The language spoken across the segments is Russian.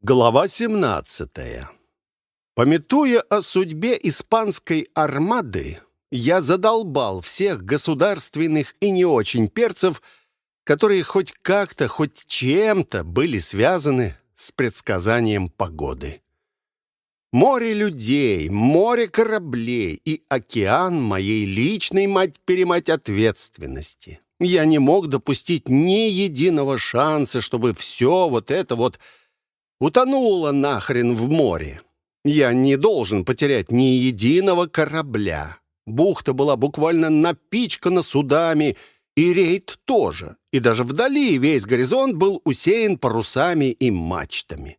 Глава 17. Пометуя о судьбе испанской армады, я задолбал всех государственных и не очень перцев, которые хоть как-то, хоть чем-то были связаны с предсказанием погоды. Море людей, море кораблей и океан моей личной мать-перемать ответственности. Я не мог допустить ни единого шанса, чтобы все вот это вот утонуло нахрен в море. Я не должен потерять ни единого корабля. Бухта была буквально напичкана судами, и рейд тоже. И даже вдали весь горизонт был усеян парусами и мачтами.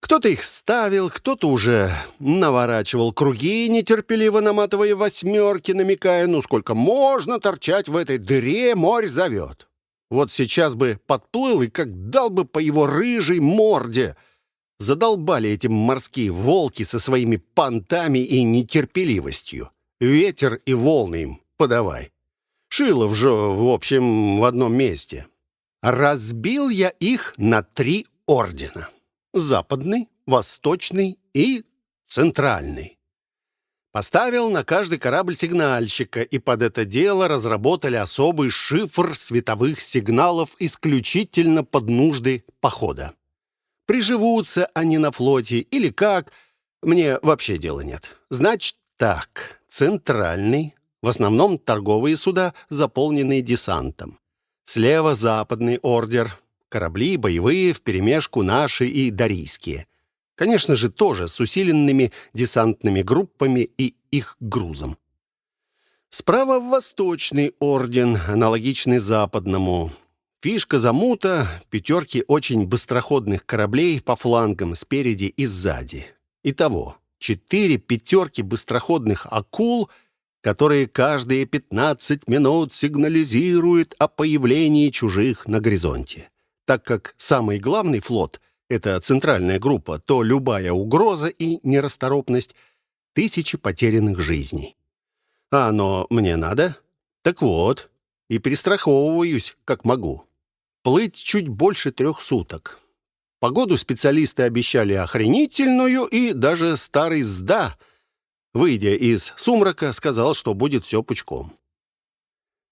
Кто-то их ставил, кто-то уже наворачивал круги, нетерпеливо наматывая восьмерки, намекая, ну сколько можно торчать в этой дыре, море зовет. Вот сейчас бы подплыл и как дал бы по его рыжей морде. Задолбали эти морские волки со своими понтами и нетерпеливостью. Ветер и волны им подавай. Шилов же, в общем, в одном месте. Разбил я их на три ордена западный, восточный и центральный. Поставил на каждый корабль сигнальщика, и под это дело разработали особый шифр световых сигналов исключительно под нужды похода. Приживутся они на флоте или как, мне вообще дела нет. Значит так, центральный, в основном торговые суда, заполненные десантом. Слева западный ордер, Корабли боевые, вперемешку наши и дарийские. Конечно же, тоже с усиленными десантными группами и их грузом. Справа Восточный орден, аналогичный западному. Фишка замута — пятерки очень быстроходных кораблей по флангам спереди и сзади. Итого, четыре пятерки быстроходных акул, которые каждые 15 минут сигнализируют о появлении чужих на горизонте так как самый главный флот — это центральная группа, то любая угроза и нерасторопность — тысячи потерянных жизней. А оно мне надо? Так вот, и перестраховываюсь, как могу. Плыть чуть больше трех суток. Погоду специалисты обещали охренительную, и даже старый СДА, выйдя из сумрака, сказал, что будет все пучком.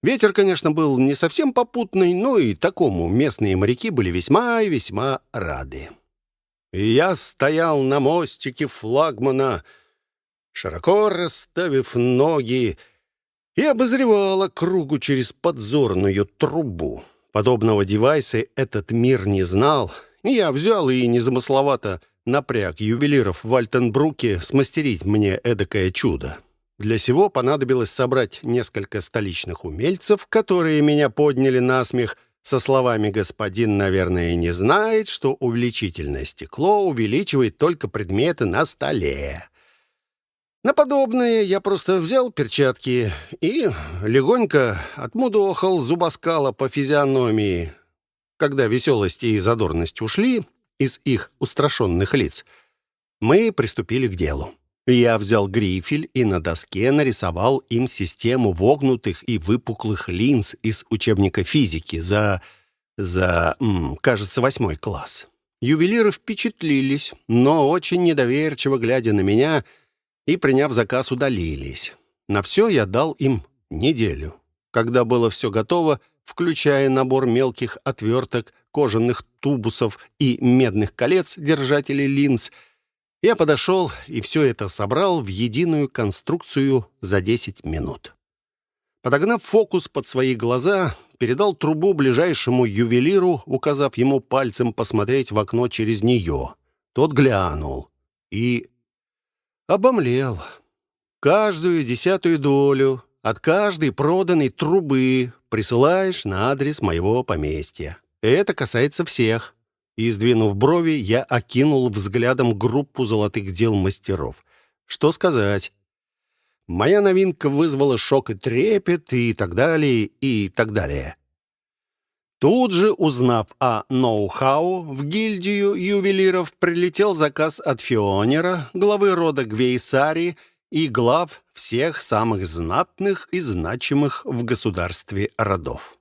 Ветер, конечно, был не совсем попутный, но и такому местные моряки были весьма и весьма рады. Я стоял на мостике флагмана, широко расставив ноги, и обозревал округу через подзорную трубу. Подобного девайса этот мир не знал. Я взял и незамысловато напряг ювелиров в Альтенбруке смастерить мне эдакое чудо. Для сего понадобилось собрать несколько столичных умельцев, которые меня подняли на смех со словами «Господин, наверное, не знает, что увеличительное стекло увеличивает только предметы на столе». На подобное я просто взял перчатки и легонько отмудохал зубоскала по физиономии. Когда веселость и задорность ушли из их устрашенных лиц, мы приступили к делу. Я взял грифель и на доске нарисовал им систему вогнутых и выпуклых линз из учебника физики за... за, м, кажется, восьмой класс. Ювелиры впечатлились, но очень недоверчиво глядя на меня и, приняв заказ, удалились. На все я дал им неделю. Когда было все готово, включая набор мелких отверток, кожаных тубусов и медных колец держателей линз — я подошел и все это собрал в единую конструкцию за 10 минут. Подогнав фокус под свои глаза, передал трубу ближайшему ювелиру, указав ему пальцем посмотреть в окно через нее. Тот глянул и обомлел. Каждую десятую долю от каждой проданной трубы присылаешь на адрес моего поместья. Это касается всех. И, сдвинув брови, я окинул взглядом группу золотых дел мастеров. Что сказать? Моя новинка вызвала шок и трепет, и так далее, и так далее. Тут же, узнав о ноу-хау, в гильдию ювелиров прилетел заказ от Фионера, главы рода Гвейсари и глав всех самых знатных и значимых в государстве родов.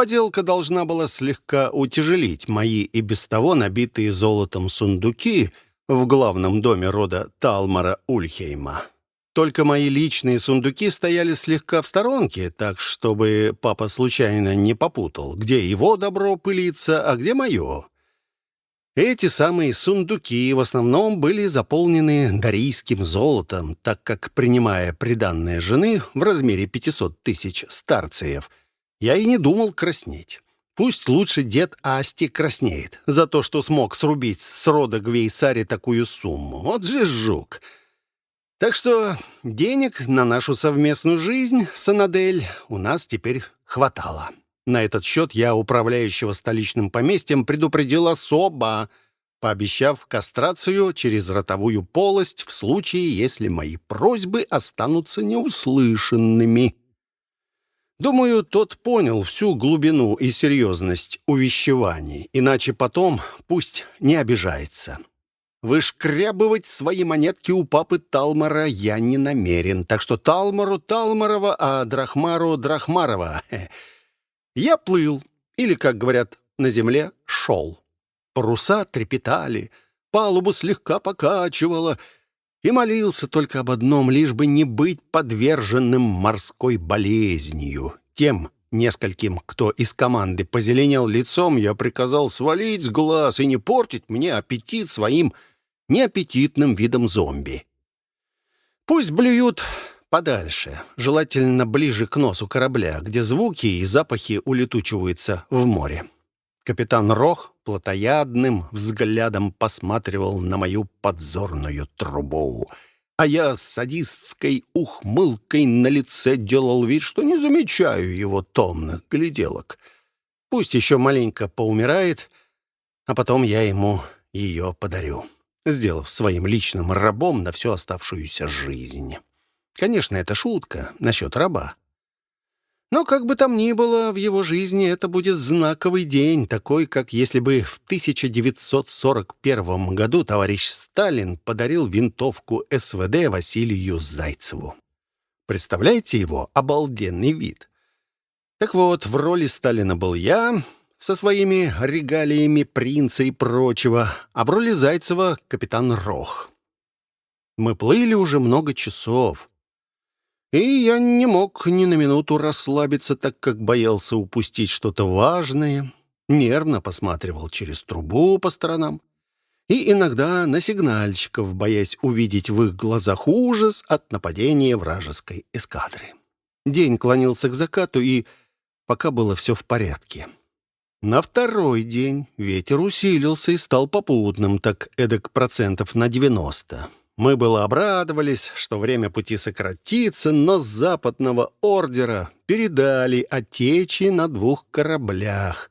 Поделка должна была слегка утяжелить мои и без того набитые золотом сундуки в главном доме рода Талмара Ульхейма. Только мои личные сундуки стояли слегка в сторонке, так чтобы папа случайно не попутал, где его добро пылится, а где мое. Эти самые сундуки в основном были заполнены дарийским золотом, так как, принимая приданное жены в размере 500 тысяч старцев, я и не думал краснеть. Пусть лучше дед Асти краснеет за то, что смог срубить с рода Гвейсари такую сумму. Вот же жук! Так что денег на нашу совместную жизнь, Санадель, у нас теперь хватало. На этот счет я управляющего столичным поместьем предупредил особо, пообещав кастрацию через ротовую полость в случае, если мои просьбы останутся неуслышанными. Думаю, тот понял всю глубину и серьезность увещеваний, иначе потом пусть не обижается. Вышкрябывать свои монетки у папы Талмара я не намерен. Так что Талмару Талмарова, а Драхмару Драхмарова. Я плыл, или, как говорят на земле, шел. Паруса трепетали, палубу слегка покачивало, и молился только об одном, лишь бы не быть подверженным морской болезнью. Тем нескольким, кто из команды позеленел лицом, я приказал свалить с глаз и не портить мне аппетит своим неаппетитным видом зомби. Пусть блюют подальше, желательно ближе к носу корабля, где звуки и запахи улетучиваются в море. Капитан Рох плотоядным взглядом посматривал на мою подзорную трубу, а я с садистской ухмылкой на лице делал вид, что не замечаю его томных гляделок. Пусть еще маленько поумирает, а потом я ему ее подарю сделав своим личным рабом на всю оставшуюся жизнь. Конечно, это шутка насчет раба. Но как бы там ни было, в его жизни это будет знаковый день, такой, как если бы в 1941 году товарищ Сталин подарил винтовку СВД Василию Зайцеву. Представляете его обалденный вид? Так вот, в роли Сталина был я, со своими регалиями принца и прочего, а в роли Зайцева капитан Рох. Мы плыли уже много часов, и я не мог ни на минуту расслабиться, так как боялся упустить что-то важное, нервно посматривал через трубу по сторонам и иногда на сигнальщиков, боясь увидеть в их глазах ужас от нападения вражеской эскадры. День клонился к закату, и пока было все в порядке. На второй день ветер усилился и стал попутным, так эдак процентов на 90. Мы было обрадовались, что время пути сократится, но с западного ордера передали о течи на двух кораблях.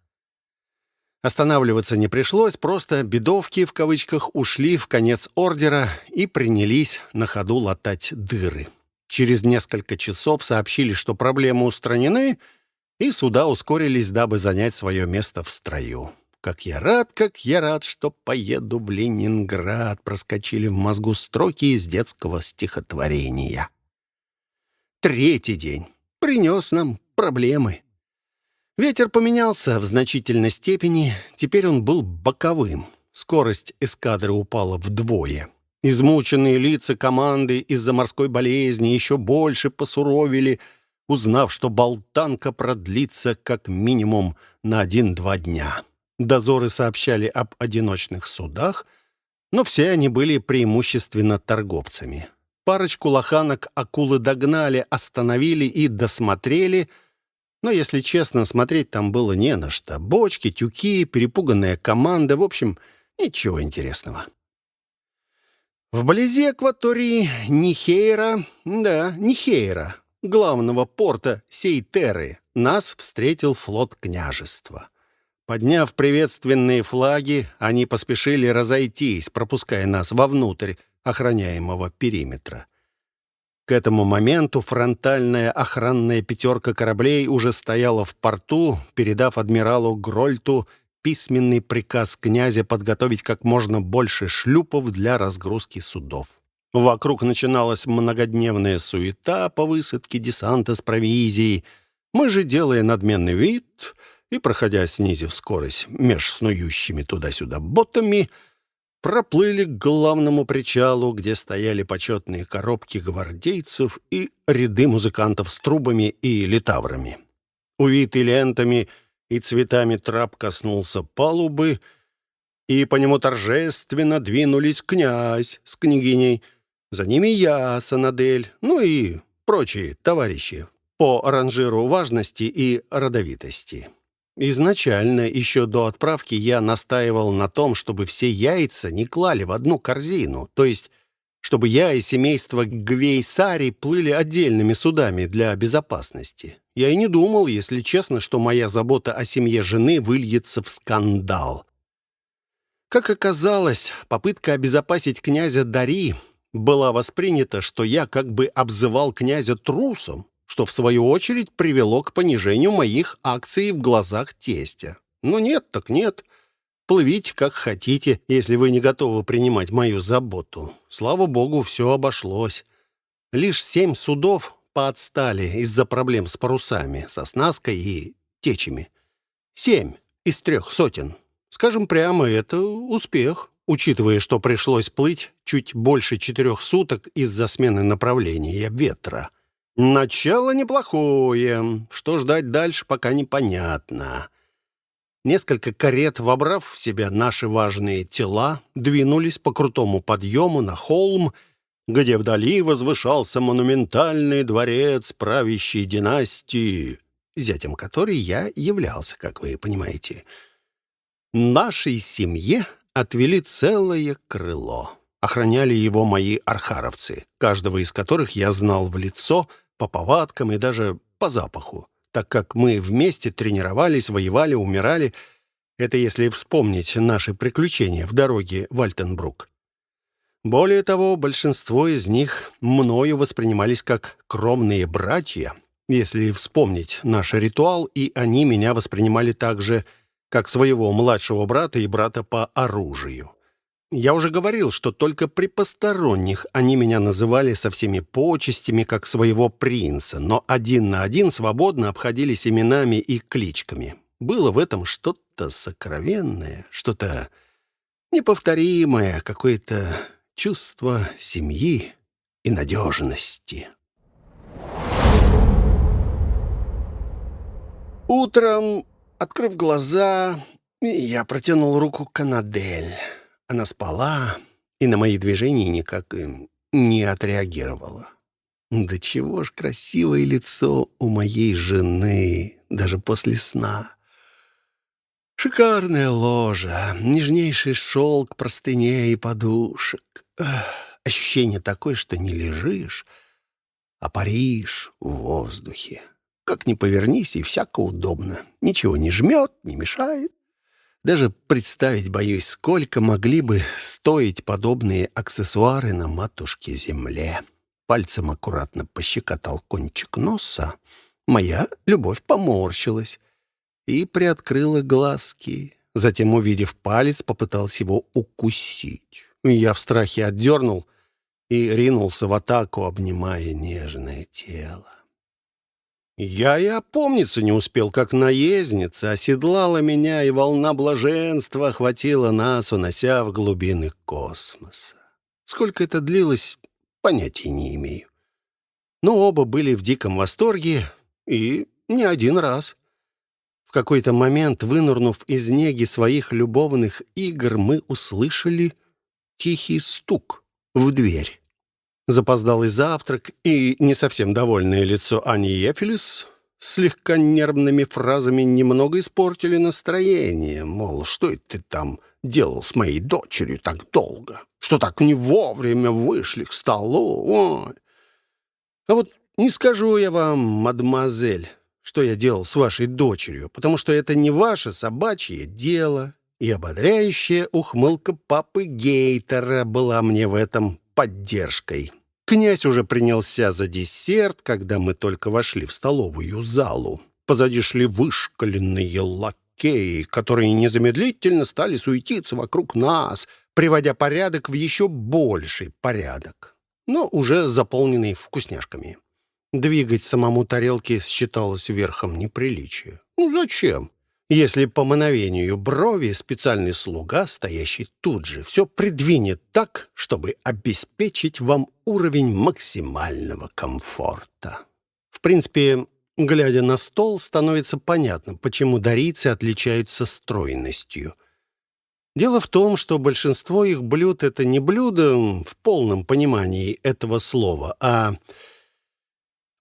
Останавливаться не пришлось, просто «бедовки» в кавычках ушли в конец ордера и принялись на ходу латать дыры. Через несколько часов сообщили, что проблемы устранены — и суда ускорились, дабы занять свое место в строю. «Как я рад, как я рад, что поеду в Ленинград!» проскочили в мозгу строки из детского стихотворения. Третий день принес нам проблемы. Ветер поменялся в значительной степени, теперь он был боковым. Скорость эскадры упала вдвое. Измученные лица команды из-за морской болезни еще больше посуровили — узнав, что болтанка продлится как минимум на один-два дня. Дозоры сообщали об одиночных судах, но все они были преимущественно торговцами. Парочку лоханок акулы догнали, остановили и досмотрели, но, если честно, смотреть там было не на что. Бочки, тюки, перепуганная команда, в общем, ничего интересного. Вблизи акватории Нихейра, да, Нихейра, главного порта Сейтеры, нас встретил флот княжества. Подняв приветственные флаги, они поспешили разойтись, пропуская нас вовнутрь охраняемого периметра. К этому моменту фронтальная охранная пятерка кораблей уже стояла в порту, передав адмиралу Грольту письменный приказ князя подготовить как можно больше шлюпов для разгрузки судов. Вокруг начиналась многодневная суета по высадке десанта с провизией. Мы же, делая надменный вид, и, проходя снизив скорость меж снующими туда-сюда ботами, проплыли к главному причалу, где стояли почетные коробки гвардейцев и ряды музыкантов с трубами и литаврами. Увитый лентами и цветами трап коснулся палубы, и по нему торжественно двинулись князь с княгиней, за ними я, Санадель, ну и прочие товарищи по ранжиру важности и родовитости. Изначально, еще до отправки, я настаивал на том, чтобы все яйца не клали в одну корзину, то есть чтобы я и семейство Гвейсари плыли отдельными судами для безопасности. Я и не думал, если честно, что моя забота о семье жены выльется в скандал. Как оказалось, попытка обезопасить князя Дари была воспринята, что я как бы обзывал князя трусом, что в свою очередь привело к понижению моих акций в глазах тестя. Но нет так нет. Плывите как хотите, если вы не готовы принимать мою заботу. Слава богу, все обошлось. Лишь семь судов поотстали из-за проблем с парусами, со снаской и течами. Семь из трех сотен. Скажем прямо, это успех, учитывая, что пришлось плыть чуть больше четырех суток из-за смены направления ветра. Начало неплохое. Что ждать дальше, пока непонятно. Несколько карет, вобрав в себя наши важные тела, двинулись по крутому подъему на холм, где вдали возвышался монументальный дворец правящей династии, зятем которой я являлся, как вы понимаете. Нашей семье отвели целое крыло. Охраняли его мои архаровцы, каждого из которых я знал в лицо — по повадкам и даже по запаху, так как мы вместе тренировались, воевали, умирали. Это если вспомнить наши приключения в дороге в Альтенбрук. Более того, большинство из них мною воспринимались как кромные братья, если вспомнить наш ритуал, и они меня воспринимали также как своего младшего брата и брата по оружию. Я уже говорил, что только при посторонних они меня называли со всеми почестями, как своего принца, но один на один свободно обходились именами и кличками. Было в этом что-то сокровенное, что-то неповторимое, какое-то чувство семьи и надежности. Утром, открыв глаза, я протянул руку Канадель. Она спала и на мои движения никак не отреагировала. Да чего ж красивое лицо у моей жены, даже после сна. Шикарная ложа, нежнейший шелк простыней и подушек. Ощущение такое, что не лежишь, а паришь в воздухе. Как ни повернись, и всяко удобно. Ничего не жмет, не мешает. Даже представить боюсь, сколько могли бы стоить подобные аксессуары на матушке-земле. Пальцем аккуратно пощекотал кончик носа. Моя любовь поморщилась и приоткрыла глазки. Затем, увидев палец, попытался его укусить. Я в страхе отдернул и ринулся в атаку, обнимая нежное тело. Я и опомниться не успел, как наездница оседлала меня, и волна блаженства охватила нас, унося в глубины космоса. Сколько это длилось, понятия не имею. Но оба были в диком восторге, и не один раз. В какой-то момент, вынырнув из неги своих любовных игр, мы услышали тихий стук в дверь. Запоздалый завтрак и не совсем довольное лицо Ани Ефелис слегка нервными фразами немного испортили настроение, мол, что это ты там делал с моей дочерью так долго, что так не вовремя вышли к столу, ой. А вот не скажу я вам, мадемуазель, что я делал с вашей дочерью, потому что это не ваше собачье дело, и ободряющая ухмылка папы Гейтера была мне в этом поддержкой. Князь уже принялся за десерт, когда мы только вошли в столовую залу. Позади шли вышкаленные лакеи, которые незамедлительно стали суетиться вокруг нас, приводя порядок в еще больший порядок, но уже заполненный вкусняшками. Двигать самому тарелки считалось верхом неприличия. Ну зачем? Если по мановению брови специальный слуга, стоящий тут же, все придвинет так, чтобы обеспечить вам уровень максимального комфорта. В принципе, глядя на стол, становится понятно, почему дарийцы отличаются стройностью. Дело в том, что большинство их блюд — это не блюда в полном понимании этого слова, а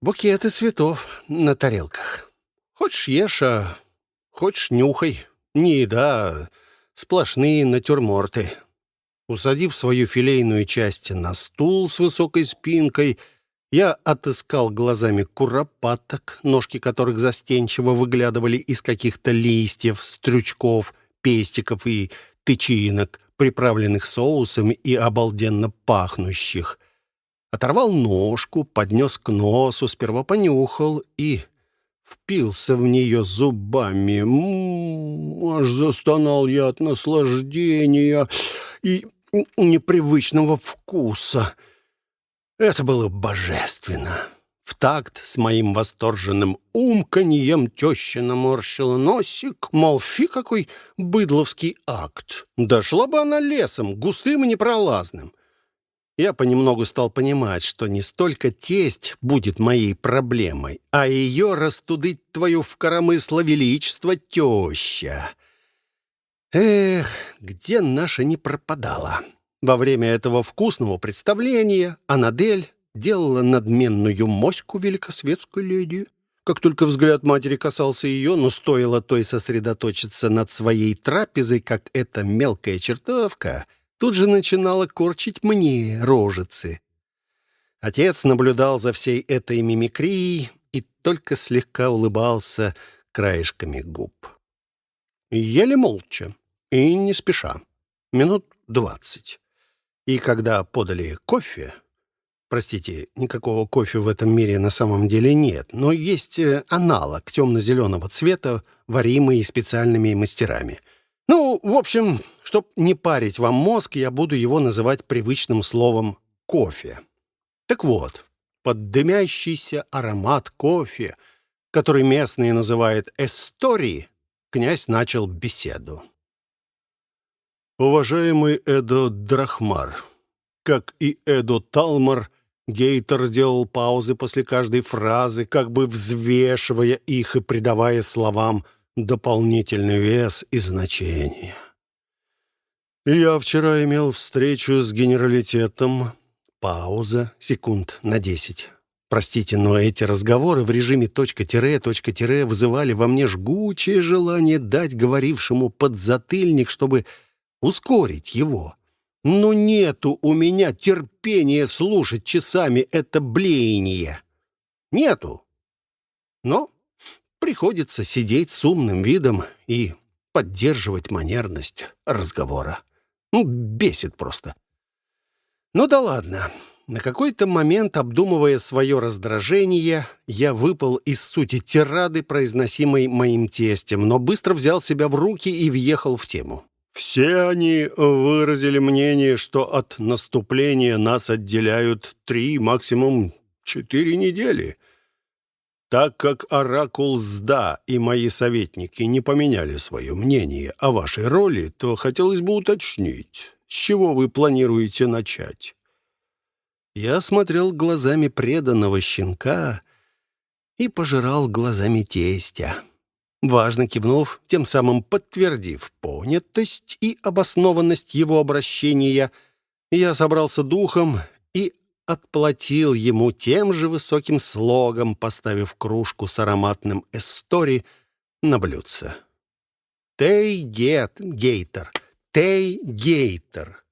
букеты цветов на тарелках. Хочешь ешь, а Хочешь, нюхай. Не еда, а сплошные натюрморты. Усадив свою филейную часть на стул с высокой спинкой, я отыскал глазами куропаток, ножки которых застенчиво выглядывали из каких-то листьев, стрючков, пестиков и тычинок, приправленных соусом и обалденно пахнущих. Оторвал ножку, поднес к носу, сперва понюхал и впился в нее зубами. М -м -м, аж застонал я от наслаждения и непривычного вкуса. Это было божественно. В такт с моим восторженным умканьем теща наморщила носик, мол, фи какой быдловский акт. Дошла бы она лесом, густым и непролазным я понемногу стал понимать, что не столько тесть будет моей проблемой, а ее растудыть твою в коромысло величество теща. Эх, где наша не пропадала. Во время этого вкусного представления Анадель делала надменную моську великосветской леди. Как только взгляд матери касался ее, но стоило той сосредоточиться над своей трапезой, как эта мелкая чертовка — тут же начинала корчить мне рожицы. Отец наблюдал за всей этой мимикрией и только слегка улыбался краешками губ. Ели молча и не спеша, минут двадцать. И когда подали кофе, простите, никакого кофе в этом мире на самом деле нет, но есть э, аналог темно-зеленого цвета, варимый специальными мастерами — ну, в общем, чтоб не парить вам мозг, я буду его называть привычным словом «кофе». Так вот, под дымящийся аромат кофе, который местные называют «эстори», князь начал беседу. «Уважаемый Эдо Драхмар, как и Эдо Талмар, Гейтер делал паузы после каждой фразы, как бы взвешивая их и придавая словам – дополнительный вес и значение. Я вчера имел встречу с генералитетом. Пауза, секунд на десять. Простите, но эти разговоры в режиме точка-тире, точка-тире вызывали во мне жгучее желание дать говорившему подзатыльник, чтобы ускорить его. Но нету у меня терпения слушать часами это блеяние. Нету. Но Приходится сидеть с умным видом и поддерживать манерность разговора. Ну, бесит просто. Ну да ладно. На какой-то момент, обдумывая свое раздражение, я выпал из сути тирады, произносимой моим тестем, но быстро взял себя в руки и въехал в тему. Все они выразили мнение, что от наступления нас отделяют три, максимум четыре недели — так как Оракул Сда и мои советники не поменяли свое мнение о вашей роли, то хотелось бы уточнить, с чего вы планируете начать. Я смотрел глазами преданного щенка и пожирал глазами тестя. Важно кивнув, тем самым подтвердив понятость и обоснованность его обращения, я собрался духом отплатил ему тем же высоким слогом, поставив кружку с ароматным эстори на блюдце. «Тей Гет, Гейтер, Тей Гейтер,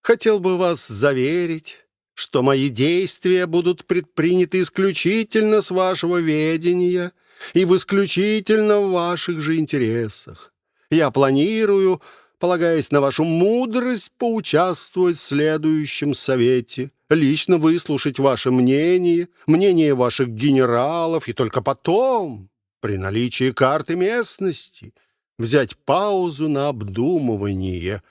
хотел бы вас заверить, что мои действия будут предприняты исключительно с вашего ведения и в исключительно ваших же интересах. Я планирую, полагаясь на вашу мудрость, поучаствовать в следующем совете» лично выслушать ваше мнение, мнение ваших генералов, и только потом, при наличии карты местности, взять паузу на обдумывание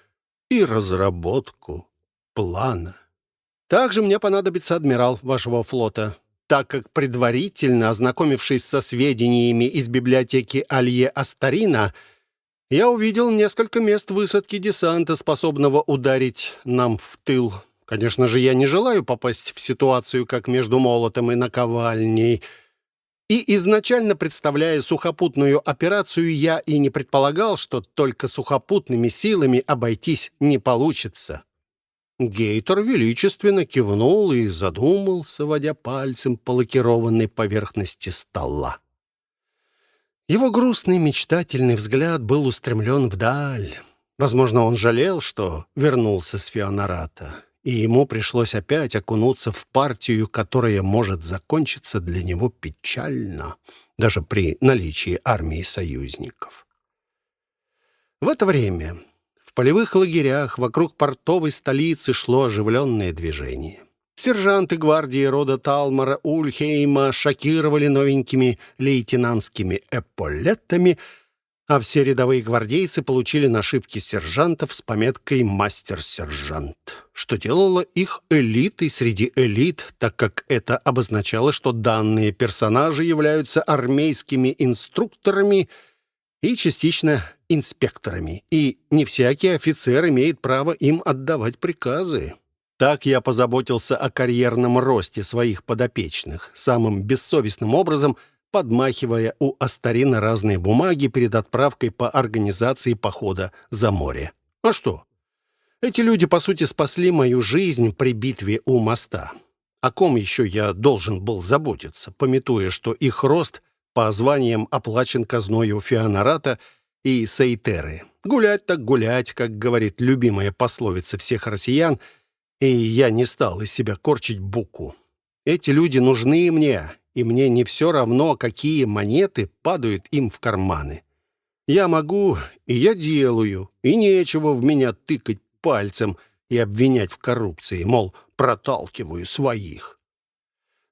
и разработку плана. Также мне понадобится адмирал вашего флота. так как предварительно, ознакомившись со сведениями из библиотеки Алье Астарина, я увидел несколько мест высадки десанта, способного ударить нам в тыл. Конечно же, я не желаю попасть в ситуацию, как между молотом и наковальней. И изначально представляя сухопутную операцию, я и не предполагал, что только сухопутными силами обойтись не получится. Гейтер величественно кивнул и задумался, водя пальцем по лакированной поверхности стола. Его грустный мечтательный взгляд был устремлен вдаль. Возможно, он жалел, что вернулся с Фионарата, и ему пришлось опять окунуться в партию, которая может закончиться для него печально, даже при наличии армии союзников. В это время в полевых лагерях вокруг портовой столицы шло оживленное движение. Сержанты гвардии рода Талмара Ульхейма шокировали новенькими лейтенантскими эполетами, а все рядовые гвардейцы получили нашивки сержантов с пометкой «Мастер-сержант», что делало их элитой среди элит, так как это обозначало, что данные персонажи являются армейскими инструкторами и частично инспекторами, и не всякий офицер имеет право им отдавать приказы. Так я позаботился о карьерном росте своих подопечных, самым бессовестным образом подмахивая у Астарина разные бумаги перед отправкой по организации похода за море. А что? Эти люди, по сути, спасли мою жизнь при битве у моста. О ком еще я должен был заботиться, пометуя, что их рост по званиям оплачен казною Феонарата — и Сейтеры. Гулять так гулять, как говорит любимая пословица всех россиян, и я не стал из себя корчить буку. Эти люди нужны мне, и мне не все равно, какие монеты падают им в карманы. Я могу, и я делаю, и нечего в меня тыкать пальцем и обвинять в коррупции, мол, проталкиваю своих.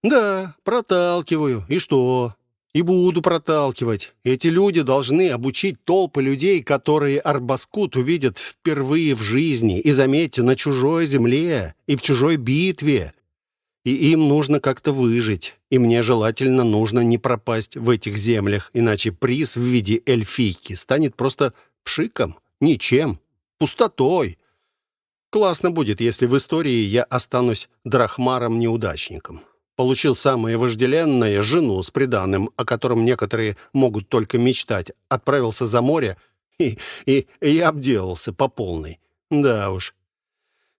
Да, проталкиваю, и что? И буду проталкивать. Эти люди должны обучить толпы людей, которые Арбаскут увидят впервые в жизни, и, заметьте, на чужой земле и в чужой битве. И им нужно как-то выжить, и мне желательно нужно не пропасть в этих землях, иначе приз в виде эльфийки станет просто пшиком, ничем, пустотой. Классно будет, если в истории я останусь драхмаром-неудачником получил самое вожделенное, жену с приданным, о котором некоторые могут только мечтать, отправился за море и, и, и обделался по полной. Да уж.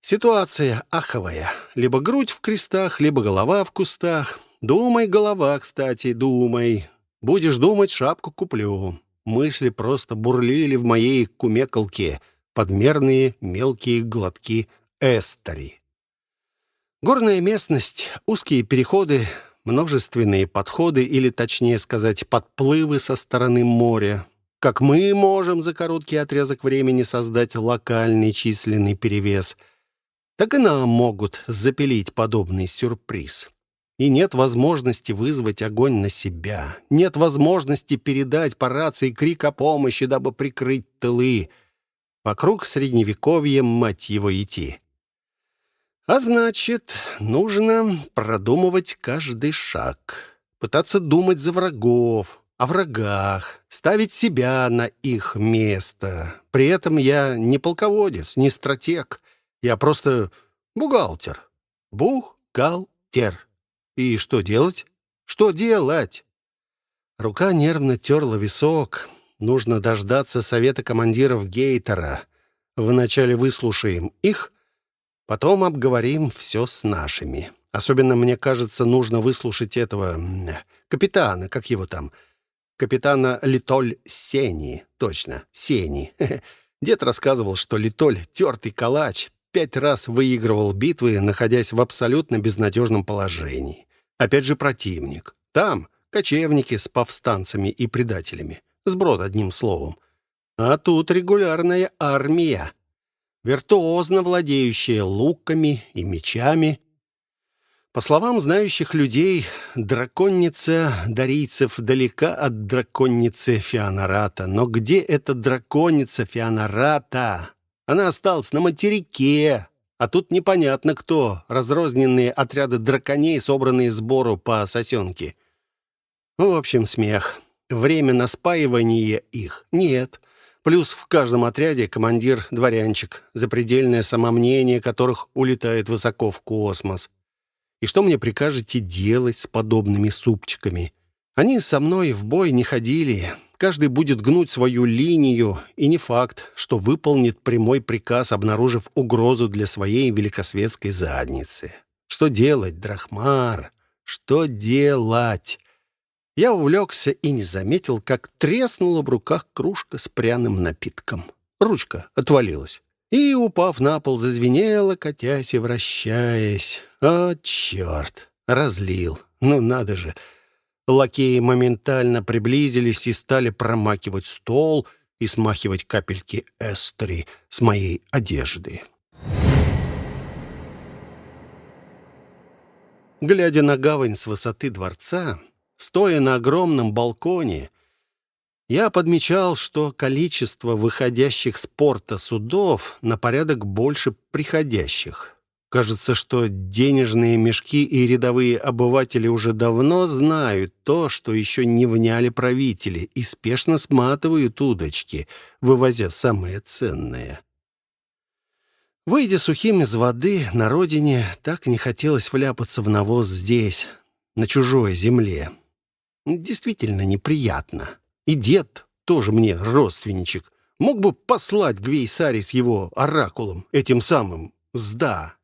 Ситуация аховая. Либо грудь в крестах, либо голова в кустах. Думай, голова, кстати, думай. Будешь думать, шапку куплю. Мысли просто бурлили в моей кумекалке, подмерные мелкие глотки эстери. Горная местность, узкие переходы, множественные подходы, или, точнее сказать, подплывы со стороны моря. Как мы можем за короткий отрезок времени создать локальный численный перевес, так и нам могут запилить подобный сюрприз. И нет возможности вызвать огонь на себя. Нет возможности передать по рации крик о помощи, дабы прикрыть тылы. Вокруг средневековья, мать его, идти. А значит, нужно продумывать каждый шаг, пытаться думать за врагов, о врагах, ставить себя на их место. При этом я не полководец, не стратег, я просто бухгалтер. Бухгалтер. И что делать? Что делать? Рука нервно терла висок. Нужно дождаться совета командиров Гейтера. Вначале выслушаем их, Потом обговорим все с нашими. Особенно, мне кажется, нужно выслушать этого капитана, как его там, капитана Литоль Сени. Точно, Сени. Дед рассказывал, что Литоль — тертый калач, пять раз выигрывал битвы, находясь в абсолютно безнадежном положении. Опять же противник. Там кочевники с повстанцами и предателями. Сброд, одним словом. А тут регулярная армия виртуозно владеющая луками и мечами. По словам знающих людей, драконница Дарийцев далека от драконницы Феонарата. Но где эта драконица Феонарата? Она осталась на материке, А тут непонятно кто, разрозненные отряды драконей, собранные сбору по сосенке. В общем, смех. Время на спаивание их нет. Плюс в каждом отряде командир-дворянчик, запредельное самомнение которых улетает высоко в космос. И что мне прикажете делать с подобными супчиками? Они со мной в бой не ходили. Каждый будет гнуть свою линию, и не факт, что выполнит прямой приказ, обнаружив угрозу для своей великосветской задницы. Что делать, Драхмар? Что делать? Я увлекся и не заметил, как треснула в руках кружка с пряным напитком. Ручка отвалилась. И, упав на пол, зазвенела, катясь и вращаясь. О, черт! Разлил. Ну, надо же! Лакеи моментально приблизились и стали промакивать стол и смахивать капельки эстери с моей одежды. Глядя на гавань с высоты дворца, Стоя на огромном балконе, я подмечал, что количество выходящих с порта судов на порядок больше приходящих. Кажется, что денежные мешки и рядовые обыватели уже давно знают то, что еще не вняли правители, и спешно сматывают удочки, вывозя самое ценное. Выйдя сухим из воды, на родине так не хотелось вляпаться в навоз здесь, на чужой земле. Действительно неприятно. И дед, тоже мне родственничек, мог бы послать Гвейсари с его оракулом, этим самым «сда»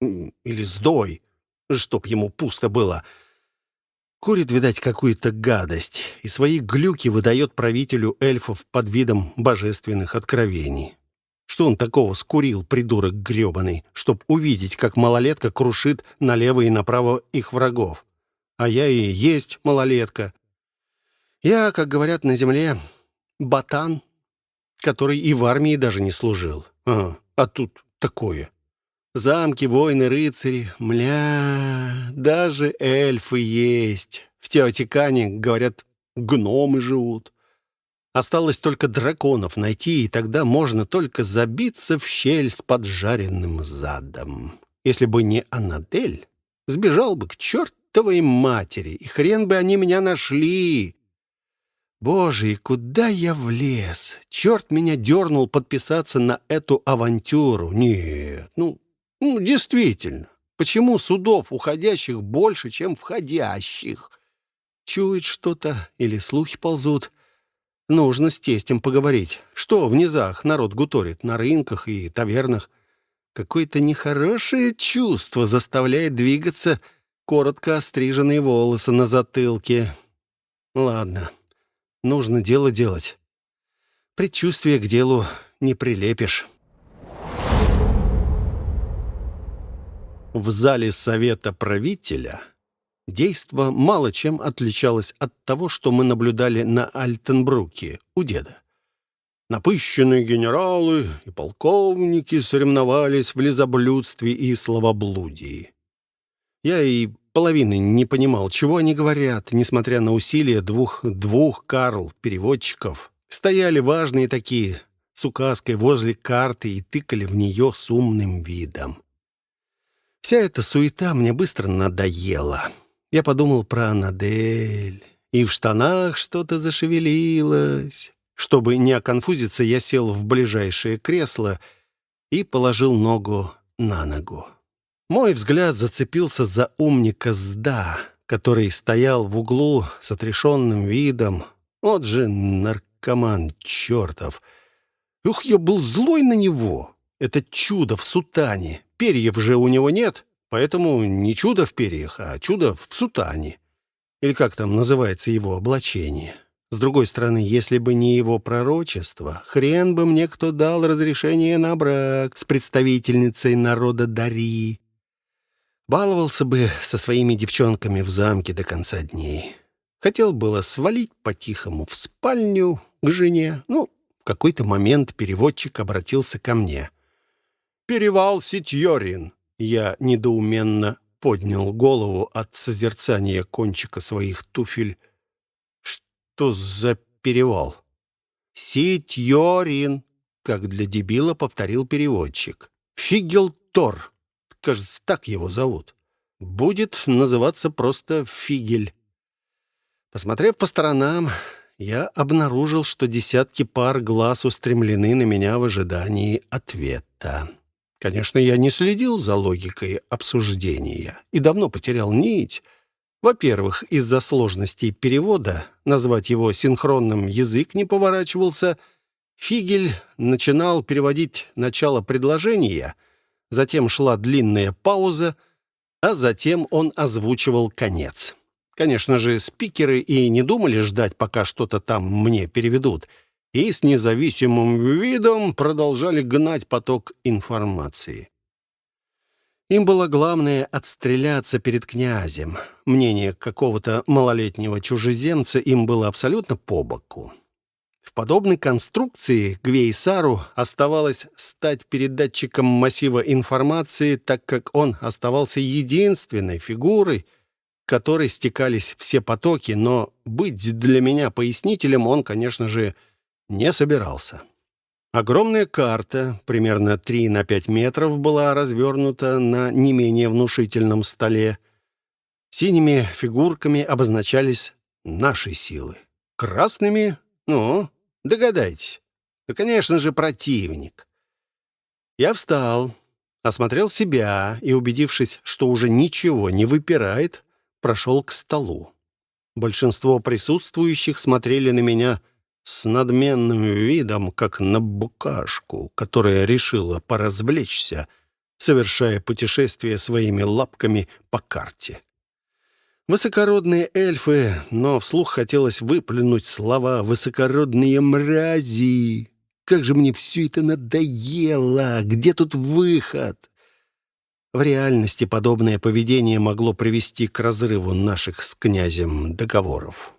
или «сдой», чтоб ему пусто было. Курит, видать, какую-то гадость, и свои глюки выдает правителю эльфов под видом божественных откровений. Что он такого скурил, придурок гребаный, чтоб увидеть, как малолетка крушит налево и направо их врагов? а я и есть малолетка. Я, как говорят на земле, ботан, который и в армии даже не служил. А, а тут такое. Замки, войны, рыцари, мля, даже эльфы есть. В Теотикане, говорят, гномы живут. Осталось только драконов найти, и тогда можно только забиться в щель с поджаренным задом. Если бы не Анадель, сбежал бы к чертовой матери, и хрен бы они меня нашли. Боже, и куда я влез? Черт меня дернул подписаться на эту авантюру. Нет, ну, ну действительно. Почему судов, уходящих, больше, чем входящих? Чует что-то или слухи ползут? Нужно с тестем поговорить. Что в низах народ гуторит на рынках и тавернах? Какое-то нехорошее чувство заставляет двигаться коротко остриженные волосы на затылке. Ладно, нужно дело делать. Предчувствие к делу не прилепишь. В зале совета правителя действо мало чем отличалось от того, что мы наблюдали на Альтенбруке у деда. Напыщенные генералы и полковники соревновались в лизоблюдстве и словоблудии. Я и половины не понимал, чего они говорят, несмотря на усилия двух, двух Карл, переводчиков. Стояли важные такие, с указкой возле карты и тыкали в нее с умным видом. Вся эта суета мне быстро надоела. Я подумал про Анадель, и в штанах что-то зашевелилось. Чтобы не оконфузиться, я сел в ближайшее кресло и положил ногу на ногу. Мой взгляд зацепился за умника Сда, который стоял в углу с отрешенным видом. Вот же наркоман чертов! Ух, я был злой на него! Это чудо в сутане. Перьев же у него нет, поэтому не чудо в перьях, а чудо в сутане. Или как там называется его облачение. С другой стороны, если бы не его пророчество, хрен бы мне кто дал разрешение на брак с представительницей народа Дари. Баловался бы со своими девчонками в замке до конца дней. Хотел было свалить по-тихому в спальню к жене. Ну, в какой-то момент переводчик обратился ко мне. «Перевал Ситьорин!» Я недоуменно поднял голову от созерцания кончика своих туфель. «Что за перевал?» «Ситьорин!» — как для дебила повторил переводчик. «Фигел Тор. Кажется, так его зовут. Будет называться просто Фигель. Посмотрев по сторонам, я обнаружил, что десятки пар глаз устремлены на меня в ожидании ответа. Конечно, я не следил за логикой обсуждения и давно потерял нить. Во-первых, из-за сложностей перевода, назвать его синхронным язык не поворачивался. Фигель начинал переводить начало предложения, затем шла длинная пауза, а затем он озвучивал конец. Конечно же, спикеры и не думали ждать, пока что-то там мне переведут, и с независимым видом продолжали гнать поток информации. Им было главное отстреляться перед князем. Мнение какого-то малолетнего чужеземца им было абсолютно по боку. В подобной конструкции Гвейсару оставалось стать передатчиком массива информации, так как он оставался единственной фигурой — которой стекались все потоки, но быть для меня пояснителем он, конечно же, не собирался. Огромная карта, примерно 3 на 5 метров, была развернута на не менее внушительном столе. Синими фигурками обозначались наши силы. Красными? Ну, догадайтесь. Да, конечно же, противник. Я встал, осмотрел себя и, убедившись, что уже ничего не выпирает, прошел к столу. Большинство присутствующих смотрели на меня с надменным видом, как на букашку, которая решила поразвлечься, совершая путешествие своими лапками по карте. Высокородные эльфы, но вслух хотелось выплюнуть слова «высокородные мрази». Как же мне все это надоело! Где тут выход? В реальности подобное поведение могло привести к разрыву наших с князем договоров.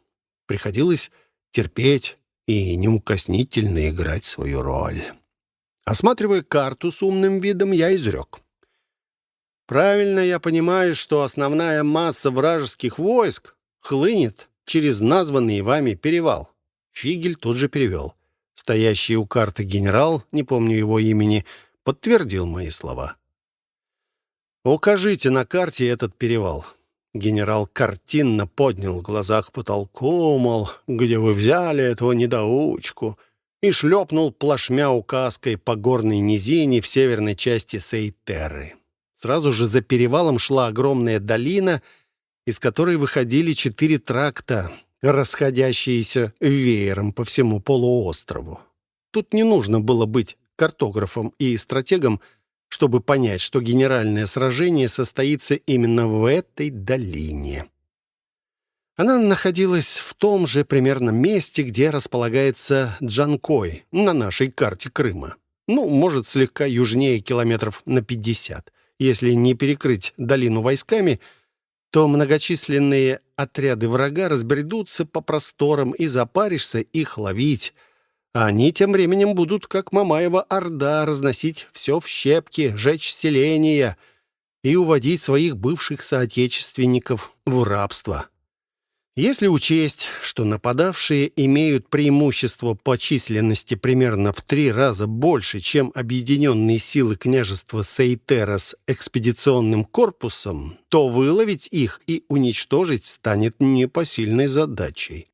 Приходилось терпеть и неукоснительно играть свою роль. Осматривая карту с умным видом, я изрек. Правильно я понимаю, что основная масса вражеских войск хлынет через названный вами перевал. Фигель тут же перевел. Стоящий у карты генерал, не помню его имени, подтвердил мои слова. «Укажите на карте этот перевал». Генерал картинно поднял глаза к потолку, мол, где вы взяли этого недоучку, и шлепнул плашмя указкой по горной низине в северной части Сейтеры. Сразу же за перевалом шла огромная долина, из которой выходили четыре тракта, расходящиеся веером по всему полуострову. Тут не нужно было быть картографом и стратегом, чтобы понять, что генеральное сражение состоится именно в этой долине. Она находилась в том же примерно месте, где располагается Джанкой на нашей карте Крыма. Ну, может, слегка южнее километров на 50. Если не перекрыть долину войсками, то многочисленные отряды врага разбредутся по просторам, и запаришься их ловить — а они тем временем будут, как Мамаева Орда, разносить все в щепки, жечь селения и уводить своих бывших соотечественников в рабство. Если учесть, что нападавшие имеют преимущество по численности примерно в три раза больше, чем объединенные силы княжества Сейтера с экспедиционным корпусом, то выловить их и уничтожить станет непосильной задачей.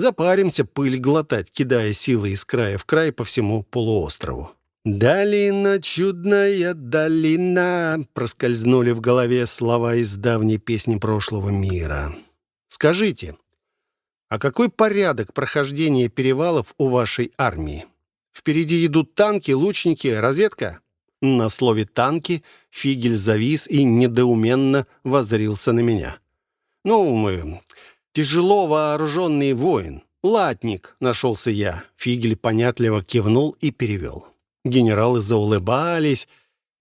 Запаримся пыль глотать, кидая силы из края в край по всему полуострову. «Долина, чудная долина!» — проскользнули в голове слова из давней песни прошлого мира. «Скажите, а какой порядок прохождения перевалов у вашей армии? Впереди идут танки, лучники, разведка?» На слове «танки» Фигель завис и недоуменно воззрился на меня. «Ну, мы Тяжело вооруженный воин. Латник, нашелся я. Фигель понятливо кивнул и перевел. Генералы заулыбались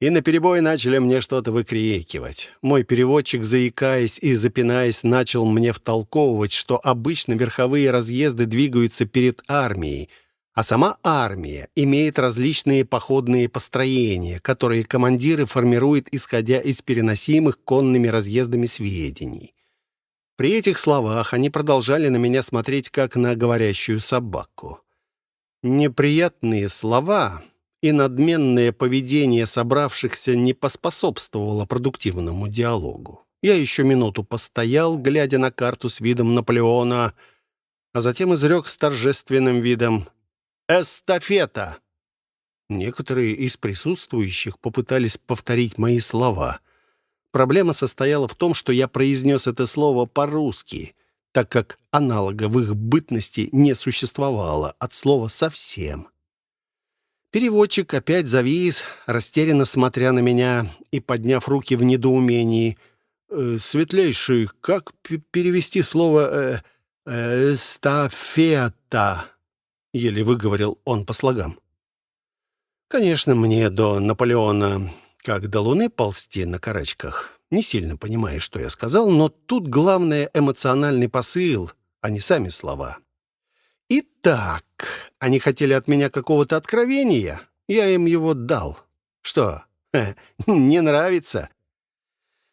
и наперебой начали мне что-то выкрикивать. Мой переводчик, заикаясь и запинаясь, начал мне втолковывать, что обычно верховые разъезды двигаются перед армией, а сама армия имеет различные походные построения, которые командиры формируют, исходя из переносимых конными разъездами сведений. При этих словах они продолжали на меня смотреть, как на говорящую собаку. Неприятные слова и надменное поведение собравшихся не поспособствовало продуктивному диалогу. Я еще минуту постоял, глядя на карту с видом Наполеона, а затем изрек с торжественным видом «Эстафета!». Некоторые из присутствующих попытались повторить мои слова. Проблема состояла в том, что я произнес это слово по-русски, так как аналога в их бытности не существовало от слова «совсем». Переводчик опять завис, растерянно смотря на меня и подняв руки в недоумении — э, светлейший, как перевести слово э, э, «эстафета»?» — еле выговорил он по слогам. «Конечно, мне до Наполеона, как до Луны ползти на карачках. Не сильно понимаю, что я сказал, но тут главное эмоциональный посыл, а не сами слова. Итак, они хотели от меня какого-то откровения, я им его дал. Что, не нравится?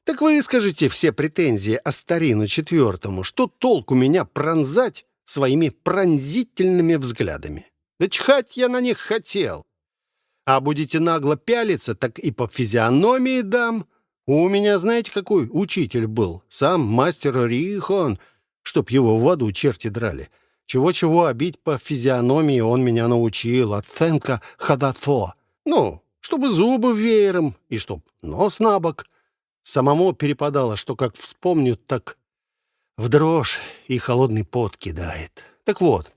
Так вы скажите все претензии о старину четвертому. Что толку меня пронзать своими пронзительными взглядами? Да чхать я на них хотел. А будете нагло пялиться, так и по физиономии дам. У меня, знаете, какой учитель был? Сам мастер Рихон, чтоб его в аду черти драли. Чего-чего обить по физиономии он меня научил. От Фенка Хадатфо. Ну, чтобы зубы веером и чтоб нос на бок — Самому перепадало, что как вспомню, так в дрожь и холодный пот кидает. Так вот,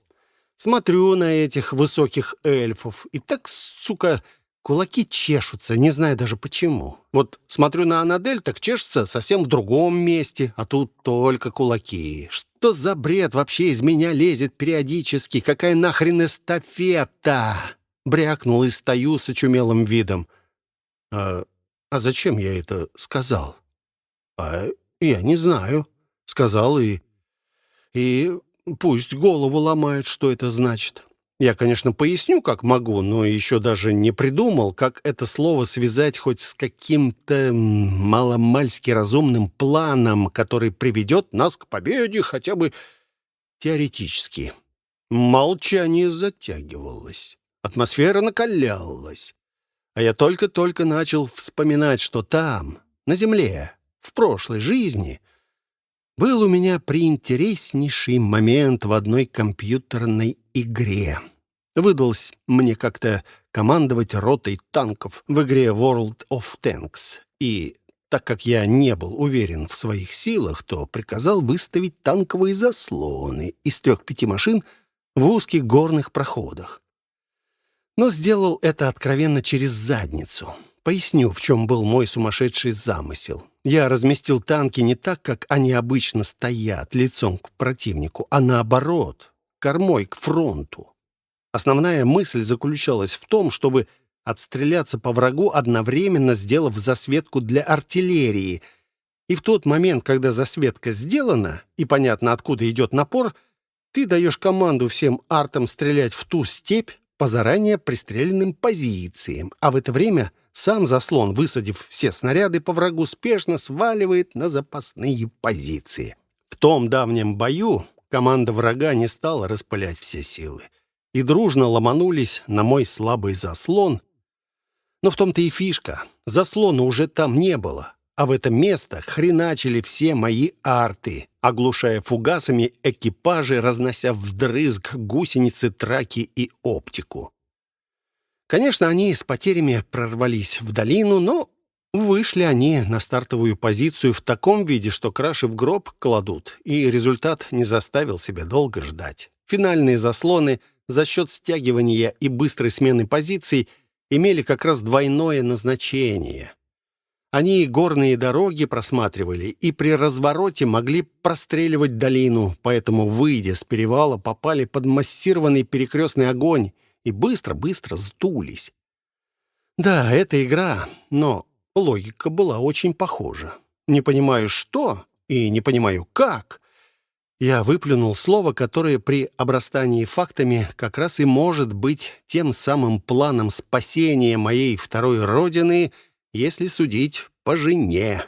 смотрю на этих высоких эльфов, и так, сука, кулаки чешутся, не знаю даже почему. Вот смотрю на Анадель, так чешется совсем в другом месте, а тут только кулаки. Что за бред вообще из меня лезет периодически? Какая нахрен эстафета? Брякнул и стою с очумелым видом. А а зачем я это сказал? А я не знаю. Сказал и... И пусть голову ломает, что это значит. Я, конечно, поясню, как могу, но еще даже не придумал, как это слово связать хоть с каким-то маломальски разумным планом, который приведет нас к победе хотя бы теоретически. Молчание затягивалось. Атмосфера накалялась. А я только-только начал вспоминать, что там, на земле, в прошлой жизни, был у меня приинтереснейший момент в одной компьютерной игре. Выдалось мне как-то командовать ротой танков в игре World of Tanks. И так как я не был уверен в своих силах, то приказал выставить танковые заслоны из трех-пяти машин в узких горных проходах но сделал это откровенно через задницу. Поясню, в чем был мой сумасшедший замысел. Я разместил танки не так, как они обычно стоят, лицом к противнику, а наоборот, кормой к фронту. Основная мысль заключалась в том, чтобы отстреляться по врагу, одновременно сделав засветку для артиллерии. И в тот момент, когда засветка сделана, и понятно, откуда идет напор, ты даешь команду всем артам стрелять в ту степь, по заранее пристреленным позициям, а в это время сам заслон, высадив все снаряды по врагу, спешно сваливает на запасные позиции. В том давнем бою команда врага не стала распылять все силы и дружно ломанулись на мой слабый заслон. Но в том-то и фишка. Заслона уже там не было, а в это место хреначили все мои арты, оглушая фугасами экипажи, разнося вдрызг гусеницы, траки и оптику. Конечно, они с потерями прорвались в долину, но вышли они на стартовую позицию в таком виде, что краши в гроб кладут, и результат не заставил себя долго ждать. Финальные заслоны за счет стягивания и быстрой смены позиций имели как раз двойное назначение — они горные дороги просматривали и при развороте могли простреливать долину, поэтому, выйдя с перевала, попали под массированный перекрестный огонь и быстро-быстро сдулись. Да, это игра, но логика была очень похожа. Не понимаю, что и не понимаю, как. Я выплюнул слово, которое при обрастании фактами как раз и может быть тем самым планом спасения моей второй родины — если судить по жене.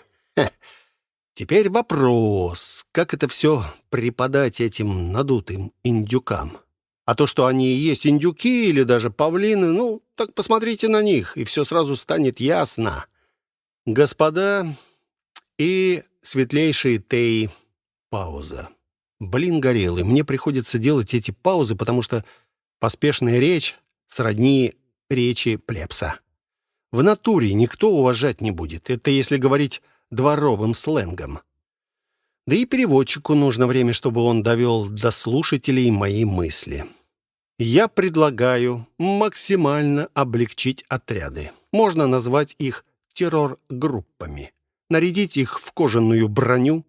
Теперь вопрос, как это все преподать этим надутым индюкам? А то, что они и есть индюки или даже павлины, ну, так посмотрите на них, и все сразу станет ясно. Господа и светлейшие Теи. Пауза. Блин, горелый, мне приходится делать эти паузы, потому что поспешная речь сродни речи плебса. В натуре никто уважать не будет. Это если говорить дворовым сленгом. Да и переводчику нужно время, чтобы он довел до слушателей мои мысли. Я предлагаю максимально облегчить отряды. Можно назвать их террор-группами. Нарядить их в кожаную броню,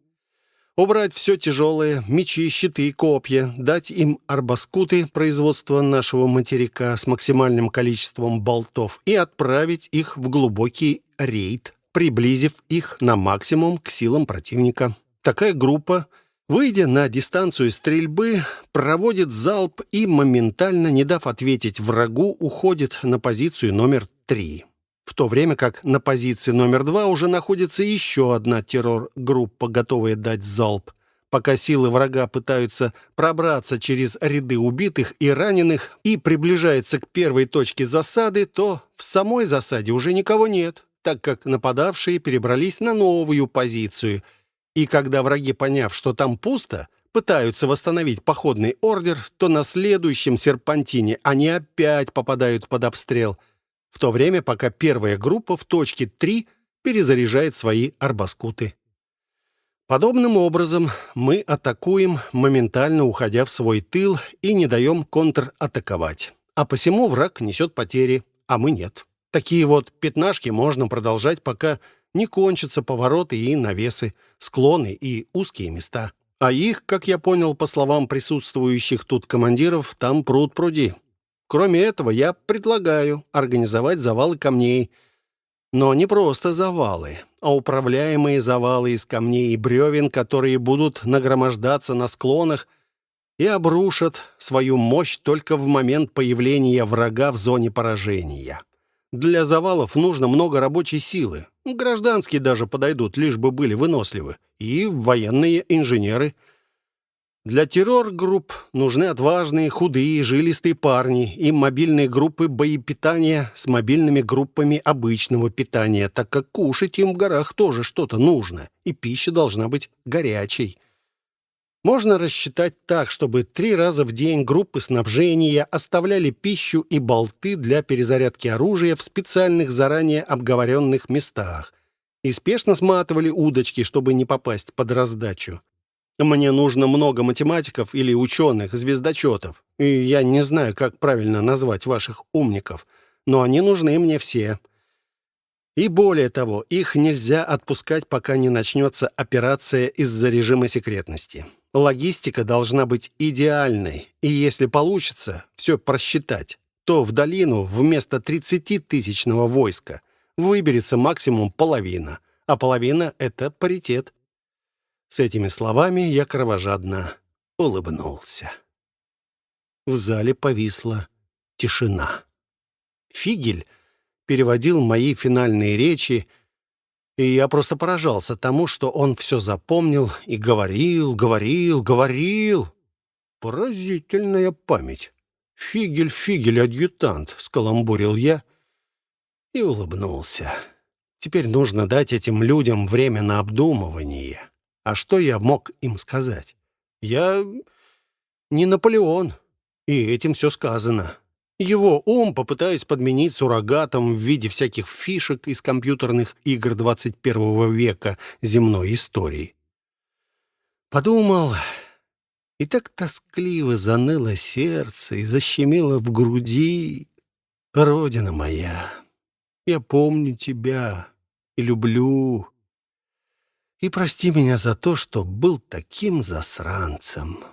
убрать все тяжелое, мечи, щиты, копья, дать им арбаскуты производства нашего материка с максимальным количеством болтов и отправить их в глубокий рейд, приблизив их на максимум к силам противника. Такая группа, выйдя на дистанцию стрельбы, проводит залп и, моментально, не дав ответить врагу, уходит на позицию номер три. В то время как на позиции номер два уже находится еще одна террор-группа, готовая дать залп. Пока силы врага пытаются пробраться через ряды убитых и раненых и приближается к первой точке засады, то в самой засаде уже никого нет, так как нападавшие перебрались на новую позицию – и когда враги, поняв, что там пусто, пытаются восстановить походный ордер, то на следующем серпантине они опять попадают под обстрел, в то время пока первая группа в точке 3 перезаряжает свои арбаскуты. Подобным образом мы атакуем, моментально уходя в свой тыл и не даем контратаковать. А посему враг несет потери, а мы нет. Такие вот пятнашки можно продолжать, пока не кончатся повороты и навесы склоны и узкие места. А их, как я понял по словам присутствующих тут командиров, там пруд пруди. Кроме этого, я предлагаю организовать завалы камней. Но не просто завалы, а управляемые завалы из камней и бревен, которые будут нагромождаться на склонах и обрушат свою мощь только в момент появления врага в зоне поражения. Для завалов нужно много рабочей силы, Гражданские даже подойдут, лишь бы были выносливы. И военные инженеры. Для террор-групп нужны отважные, худые, жилистые парни и мобильные группы боепитания с мобильными группами обычного питания, так как кушать им в горах тоже что-то нужно, и пища должна быть горячей. Можно рассчитать так, чтобы три раза в день группы снабжения оставляли пищу и болты для перезарядки оружия в специальных заранее обговоренных местах и спешно сматывали удочки, чтобы не попасть под раздачу. Мне нужно много математиков или ученых, звездочетов, и я не знаю, как правильно назвать ваших умников, но они нужны мне все. И более того, их нельзя отпускать, пока не начнется операция из-за режима секретности. Логистика должна быть идеальной, и если получится все просчитать, то в долину вместо 30-тысячного войска выберется максимум половина, а половина — это паритет. С этими словами я кровожадно улыбнулся. В зале повисла тишина. Фигель переводил мои финальные речи и я просто поражался тому, что он все запомнил и говорил, говорил, говорил. Поразительная память. «Фигель, фигель, адъютант», — скаламбурил я и улыбнулся. Теперь нужно дать этим людям время на обдумывание. А что я мог им сказать? Я не Наполеон, и этим все сказано. Его ум, попытаясь подменить суррогатом в виде всяких фишек из компьютерных игр 21 века земной истории. Подумал, и так тоскливо заныло сердце и защемило в груди. Родина моя, я помню тебя и люблю. И прости меня за то, что был таким засранцем».